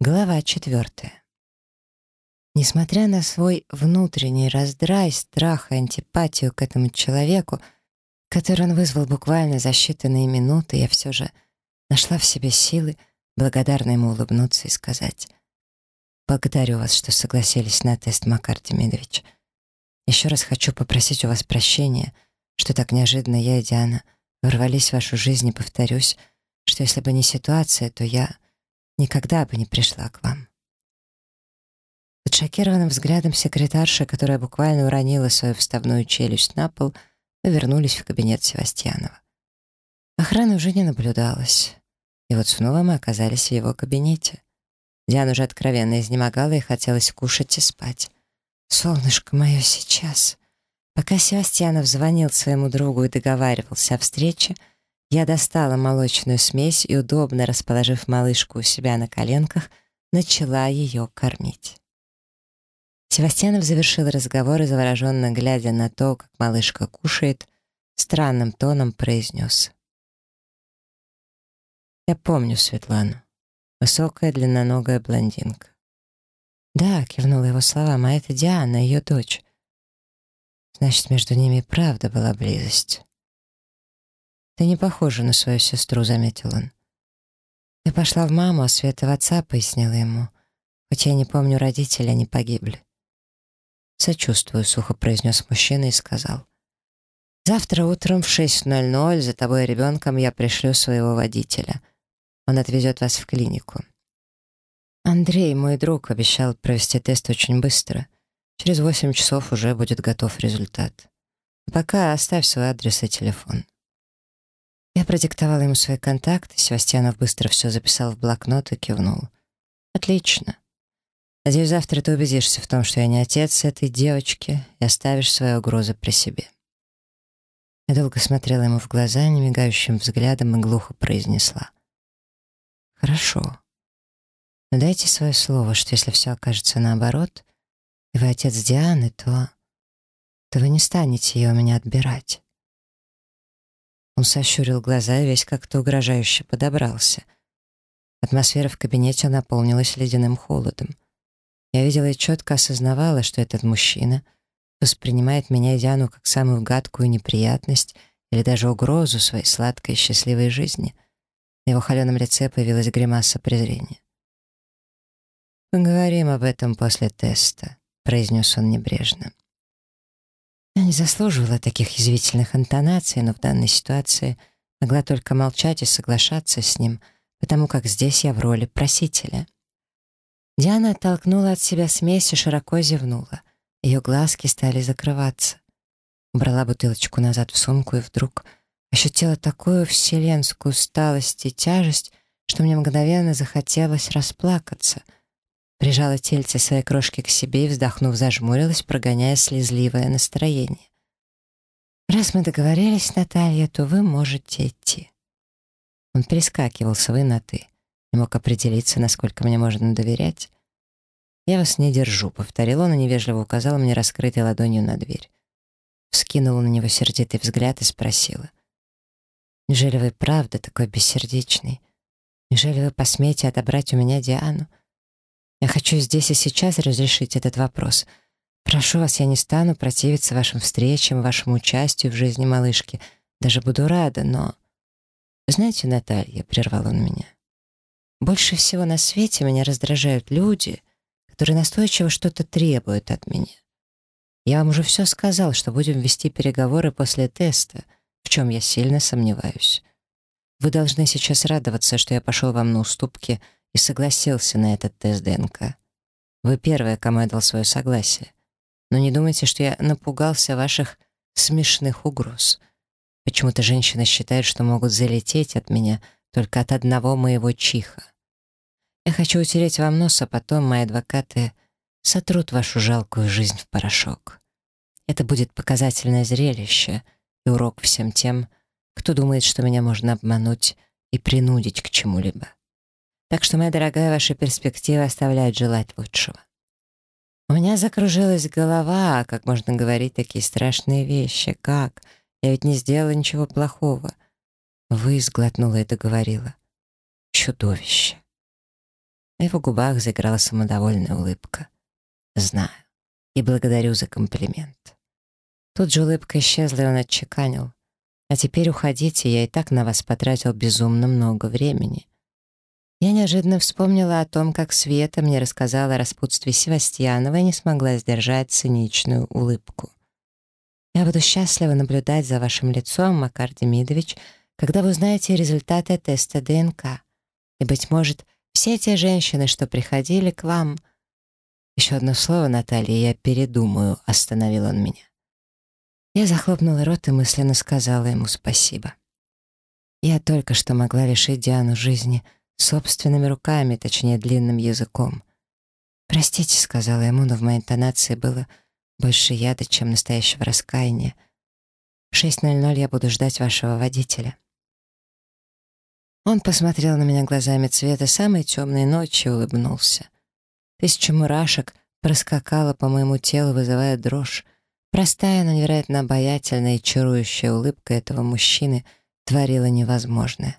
Глава четвертая. Несмотря на свой внутренний раздрай, страх и антипатию к этому человеку, который он вызвал буквально за считанные минуты, я все же нашла в себе силы благодарно ему улыбнуться и сказать «Благодарю вас, что согласились на тест, Макар Демидович. Еще раз хочу попросить у вас прощения, что так неожиданно я и Диана ворвались в вашу жизнь и повторюсь, что если бы не ситуация, то я никогда бы не пришла к вам. Под шокированным взглядом секретарши, которая буквально уронила свою вставную челюсть на пол, мы вернулись в кабинет Севастьянова. Охраны уже не наблюдалось. И вот снова мы оказались в его кабинете. Диана уже откровенно изнемогала и хотелось кушать и спать. «Солнышко мое сейчас!» Пока Севастьянов звонил своему другу и договаривался о встрече, я достала молочную смесь и, удобно расположив малышку у себя на коленках, начала ее кормить. Севастьянов завершил разговор и, завороженно глядя на то, как малышка кушает, странным тоном произнес. «Я помню Светлану. Высокая, длинноногая блондинка». «Да», — кивнула его словам, — «а это Диана, ее дочь». «Значит, между ними правда была близость». «Ты не похожа на свою сестру», — заметил он. «Я пошла в маму, а Света в отца», — пояснила ему. «Хоть я не помню родителей, они погибли». «Сочувствую», — сухо произнес мужчина и сказал. «Завтра утром в 6.00 за тобой и ребенком я пришлю своего водителя. Он отвезет вас в клинику». Андрей, мой друг, обещал провести тест очень быстро. Через 8 часов уже будет готов результат. пока оставь свой адрес и телефон. Я продиктовала ему свои контакты, Севастьянов быстро все записал в блокнот и кивнул. «Отлично. Надеюсь, завтра ты убедишься в том, что я не отец этой девочки и оставишь свои угрозы при себе». Я долго смотрела ему в глаза, немигающим взглядом и глухо произнесла. «Хорошо. Но дайте свое слово, что если все окажется наоборот, и вы отец Дианы, то... то вы не станете ее у меня отбирать». Он сощурил глаза и весь как-то угрожающе подобрался. Атмосфера в кабинете наполнилась ледяным холодом. Я видела и четко осознавала, что этот мужчина воспринимает меня и Диану как самую гадкую неприятность или даже угрозу своей сладкой и счастливой жизни. На его холеном лице появилась гримаса презрения. «Поговорим об этом после теста», — произнес он небрежно. Я не заслуживала таких язвительных интонаций, но в данной ситуации могла только молчать и соглашаться с ним, потому как здесь я в роли просителя. Диана оттолкнула от себя смесь и широко зевнула. Ее глазки стали закрываться. Убрала бутылочку назад в сумку и вдруг ощутила такую вселенскую усталость и тяжесть, что мне мгновенно захотелось расплакаться — Прижала тельце своей крошки к себе и, вздохнув, зажмурилась, прогоняя слезливое настроение. «Раз мы договорились, Наталья, то вы можете идти». Он перескакивал с «вы» на «ты». Не мог определиться, насколько мне можно доверять. «Я вас не держу», — повторил он и невежливо указал мне раскрытой ладонью на дверь. Вскинула на него сердитый взгляд и спросила. «Неужели вы правда такой бессердечный? Неужели вы посмеете отобрать у меня Диану? Я хочу здесь и сейчас разрешить этот вопрос. Прошу вас, я не стану противиться вашим встречам, вашему участию в жизни малышки. Даже буду рада, но... Знаете, Наталья, — прервал он меня, — больше всего на свете меня раздражают люди, которые настойчиво что-то требуют от меня. Я вам уже все сказал, что будем вести переговоры после теста, в чем я сильно сомневаюсь. Вы должны сейчас радоваться, что я пошел вам на уступки — и согласился на этот тест ДНК. Вы первая, кому я дал свое согласие. Но не думайте, что я напугался ваших смешных угроз. Почему-то женщины считают, что могут залететь от меня только от одного моего чиха. Я хочу утереть вам нос, а потом мои адвокаты сотрут вашу жалкую жизнь в порошок. Это будет показательное зрелище и урок всем тем, кто думает, что меня можно обмануть и принудить к чему-либо. Так что, моя дорогая, ваши перспективы оставляют желать лучшего. У меня закружилась голова, как можно говорить такие страшные вещи. Как? Я ведь не сделала ничего плохого. Вы, сглотнула и договорила. Чудовище. На его губах заиграла самодовольная улыбка. «Знаю. И благодарю за комплимент». Тут же улыбка исчезла, и он отчеканил. «А теперь уходите, я и так на вас потратил безумно много времени». Я неожиданно вспомнила о том, как Света мне рассказала о распутстве Севастьянова и не смогла сдержать циничную улыбку. «Я буду счастлива наблюдать за вашим лицом, Макар Демидович, когда вы узнаете результаты теста ДНК. И, быть может, все те женщины, что приходили к вам...» «Еще одно слово, Наталья, я передумаю», — остановил он меня. Я захлопнула рот и мысленно сказала ему спасибо. Я только что могла лишить Диану жизни — собственными руками, точнее, длинным языком. «Простите», — сказала ему, но в моей интонации было больше яда, чем настоящего раскаяния. «В 6.00 я буду ждать вашего водителя». Он посмотрел на меня глазами цвета самой темной ночи и улыбнулся. Тысяча мурашек проскакала по моему телу, вызывая дрожь. Простая, но невероятно обаятельная и чарующая улыбка этого мужчины творила невозможное.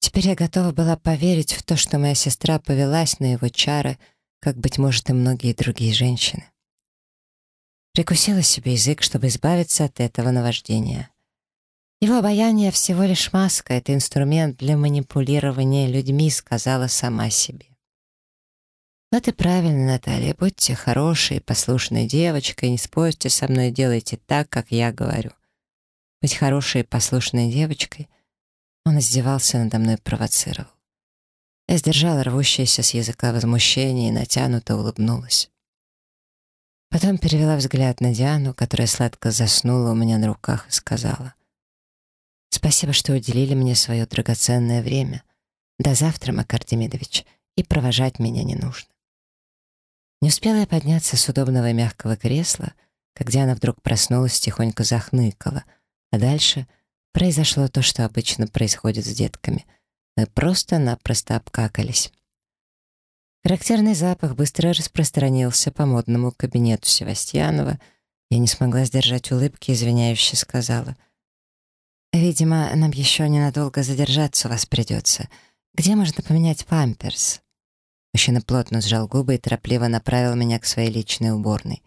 Теперь я готова была поверить в то, что моя сестра повелась на его чары, как, быть может, и многие другие женщины. Прикусила себе язык, чтобы избавиться от этого наваждения. Его обаяние всего лишь маска, это инструмент для манипулирования людьми, сказала сама себе. Вот и правильно, Наталья, будьте хорошей, послушной девочкой, не спорьте со мной, делайте так, как я говорю. Быть хорошей, послушной девочкой — он издевался надо мной, провоцировал. Я сдержала рвущееся с языка возмущение и натянуто улыбнулась. Потом перевела взгляд на Диану, которая сладко заснула у меня на руках и сказала. «Спасибо, что уделили мне свое драгоценное время. До завтра, Макар Демидович, и провожать меня не нужно». Не успела я подняться с удобного и мягкого кресла, как Диана вдруг проснулась, тихонько захныкала, а дальше — Произошло то, что обычно происходит с детками. Мы просто-напросто обкакались. Характерный запах быстро распространился по модному кабинету Севастьянова. Я не смогла сдержать улыбки, извиняюще сказала. «Видимо, нам еще ненадолго задержаться у вас придется. Где можно поменять памперс?» Мужчина плотно сжал губы и торопливо направил меня к своей личной уборной.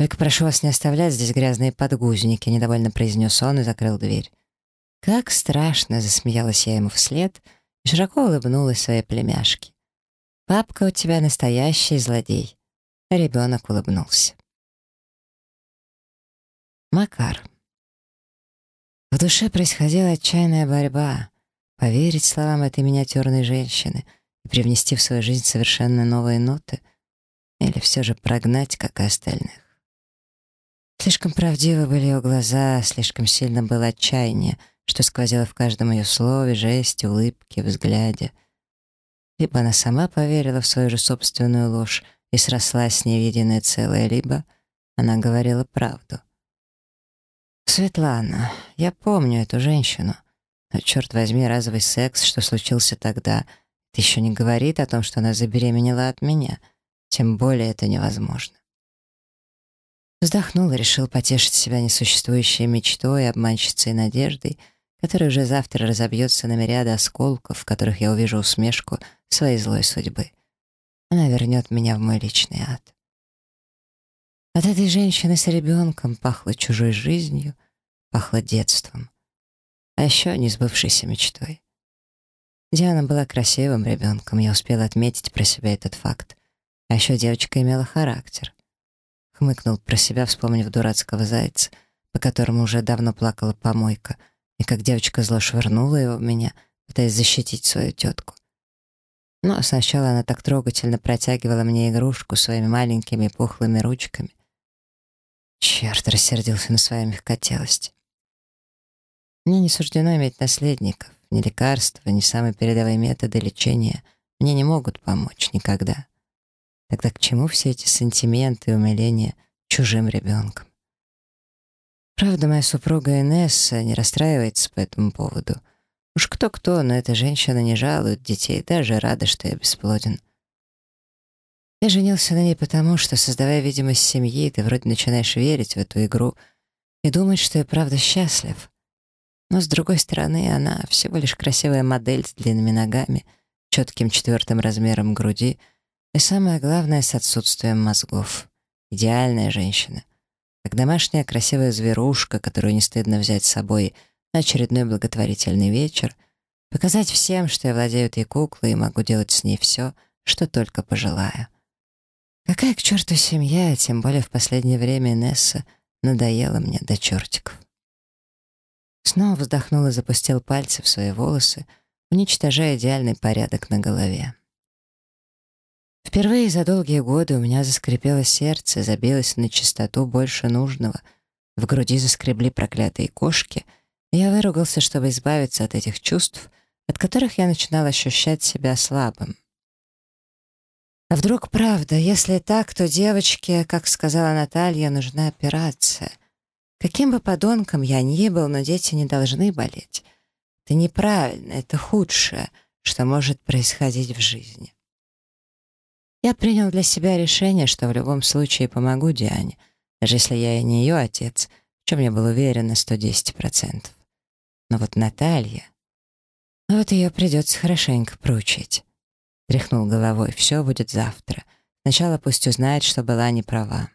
«Только прошу вас не оставлять здесь грязные подгузники», — недовольно произнес он и закрыл дверь. «Как страшно!» — засмеялась я ему вслед и широко улыбнулась своей племяшке. «Папка у тебя настоящий злодей». Ребенок улыбнулся. Макар. В душе происходила отчаянная борьба. Поверить словам этой миниатюрной женщины и привнести в свою жизнь совершенно новые ноты или все же прогнать, как и остальных. Слишком правдивы были ее глаза, слишком сильно было отчаяние, что сквозило в каждом ее слове, жесте, улыбке, взгляде. Либо она сама поверила в свою же собственную ложь и срослась с ней в единое целое, либо она говорила правду. «Светлана, я помню эту женщину. Но, черт возьми, разовый секс, что случился тогда, это еще не говорит о том, что она забеременела от меня. Тем более это невозможно. Вздохнул и решил потешить себя несуществующей мечтой, обманщицей надеждой, которая уже завтра разобьется на мириады осколков, в которых я увижу усмешку своей злой судьбы. Она вернет меня в мой личный ад. От этой женщины с ребенком пахло чужой жизнью, пахло детством, а еще несбывшейся мечтой. Диана была красивым ребенком, я успела отметить про себя этот факт. А еще девочка имела характер. Хмыкнул про себя, вспомнив дурацкого зайца, по которому уже давно плакала помойка, и как девочка зло швырнула его в меня, пытаясь защитить свою тетку. Но сначала она так трогательно протягивала мне игрушку своими маленькими пухлыми ручками. Черт, рассердился на свою мягкотелость. Мне не суждено иметь наследников. Ни лекарства, ни самые передовые методы лечения мне не могут помочь никогда. Тогда к чему все эти сантименты и умиления чужим ребенком? Правда, моя супруга Инесса не расстраивается по этому поводу. Уж кто-кто, но эта женщина не жалует детей, даже рада, что я бесплоден. Я женился на ней потому, что, создавая видимость семьи, ты вроде начинаешь верить в эту игру и думать, что я правда счастлив. Но, с другой стороны, она всего лишь красивая модель с длинными ногами, четким четвертым размером груди и, самое главное, с отсутствием мозгов. Идеальная женщина. Как домашняя красивая зверушка, которую не стыдно взять с собой на очередной благотворительный вечер, показать всем, что я владею этой куклой и могу делать с ней все, что только пожелаю. Какая к черту семья, тем более в последнее время Инесса надоела мне до чертиков. Снова вздохнул и запустил пальцы в свои волосы, уничтожая идеальный порядок на голове. Впервые за долгие годы у меня заскрипело сердце, забилось на чистоту больше нужного. В груди заскребли проклятые кошки, я выругался, чтобы избавиться от этих чувств, от которых я начинал ощущать себя слабым. А вдруг правда, если так, то девочке, как сказала Наталья, нужна операция. Каким бы подонком я ни был, но дети не должны болеть. Это неправильно, это худшее, что может происходить в жизни. Я принял для себя решение, что в любом случае помогу Диане, даже если я и не ее отец, в чем я был уверен на 110%. Но вот Наталья... Вот ее придется хорошенько проучить. Тряхнул головой. Все будет завтра. Сначала пусть узнает, что была не права.